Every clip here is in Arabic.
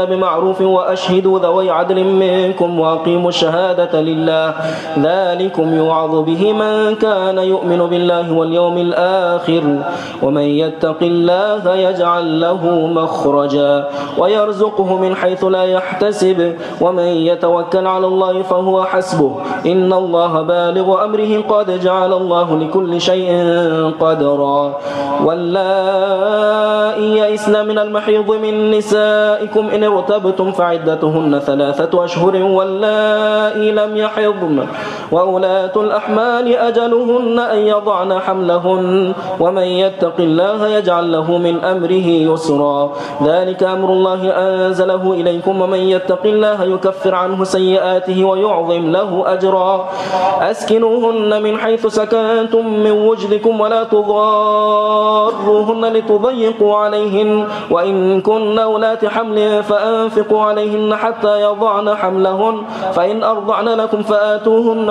بمعروف وأشهدوا ذوي عدل منكم وأقيموا الشهادة لله. ذلكم يوعظ به من كان يؤمن بالله واليوم الآخر. ومن يتق الله يجعل له مخرجا ويرزقه من حيث لا يحتسب. ومن يتوكل على الله فهو حسبه. إن الله بالغ أمره قد جعل الله لكل شيء قدرا. واللائي يئسن من المحيض من نسائكم إن ارتبتم فعدتهن ثلاثة أشهر واللائي لم يحضن. وأولاة الأحمال أجلهن أن يضعن حملهن ومن يتق الله يجعل له من أمره يسرا. ذلك أمر الله أنزله إليكم ومن يتق الله يكفر عنه سيئاته ويعظم له أجرا. أسكنوهن من حيث سكنتم من وجدكم ولا تضاروهن لتضيقوا عليهن وإن كن أولات حمل فأنفقوا عليهن حتى يضعن حملهن فإن أرضعن لكم فآتوهن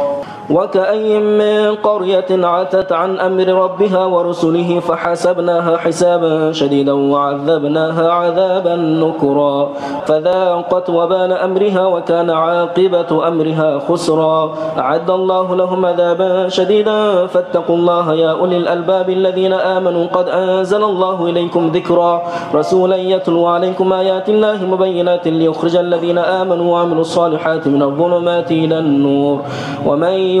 وكأي من قرية عتت عن أمر ربها ورسله فحسبناها حسابا شديدا وعذبناها عذابا نكرا. فذاقت وبال أمرها وكان عاقبة أمرها خسرا. أعد الله لهم عذابا شديدا. فاتقوا الله يا أولي الألباب الذين آمنوا. قد أنزل الله إليكم ذكرا. رسولا يتلو عليكم آيات الله مبينات ليخرج الذين آمنوا وعملوا الصالحات من الظلمات إلى النور. ومن